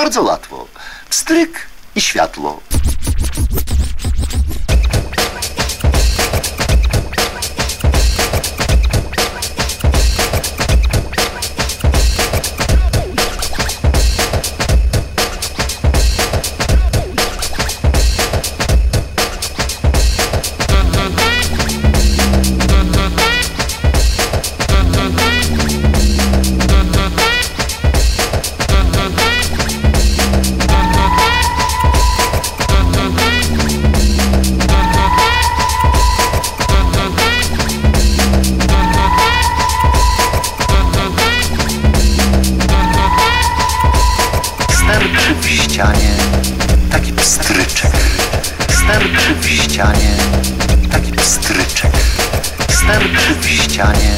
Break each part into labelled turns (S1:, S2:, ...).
S1: Bardzo łatwo. Pstryk i światło. Ścianie taki pstryczek. Sterczy w ścianie taki pstryczek. Sterczy w ścianie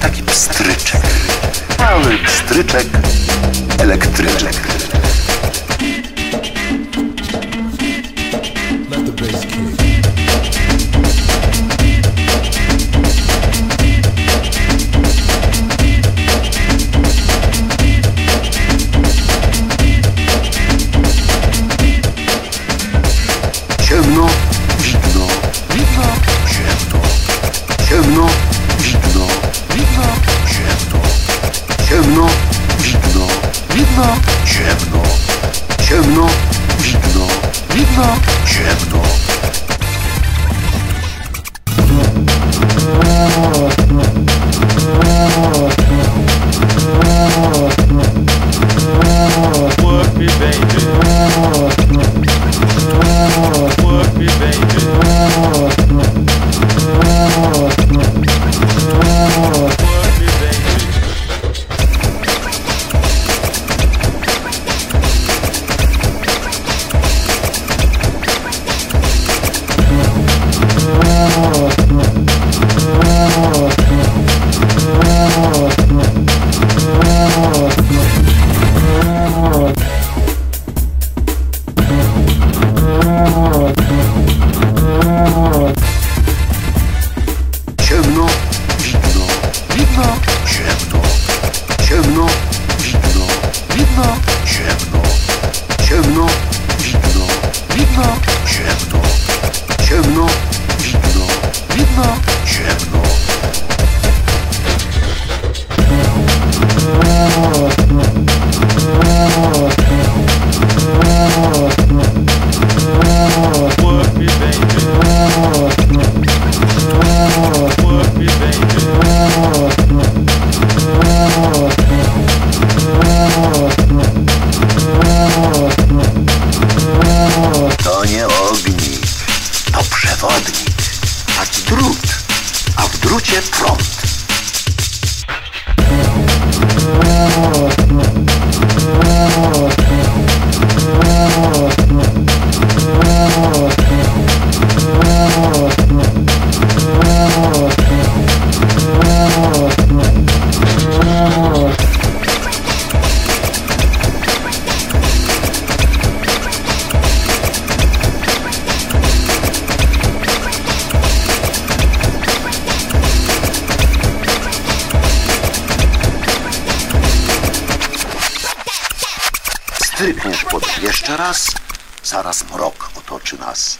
S1: taki pstryczek. Mały pstryczek elektryczek.
S2: Let the bass kick.
S1: Ciemno, widno, widno, ciemno. Ciemno, widno, widno, ciemno. Ciemno, widno, widno, ciemno. Ciemno, widno, widno, ciemno. Ciemno, widno, widno, ciemno. Ciemno, a w Strykniesz pod jeszcze raz, zaraz mrok otoczy nas.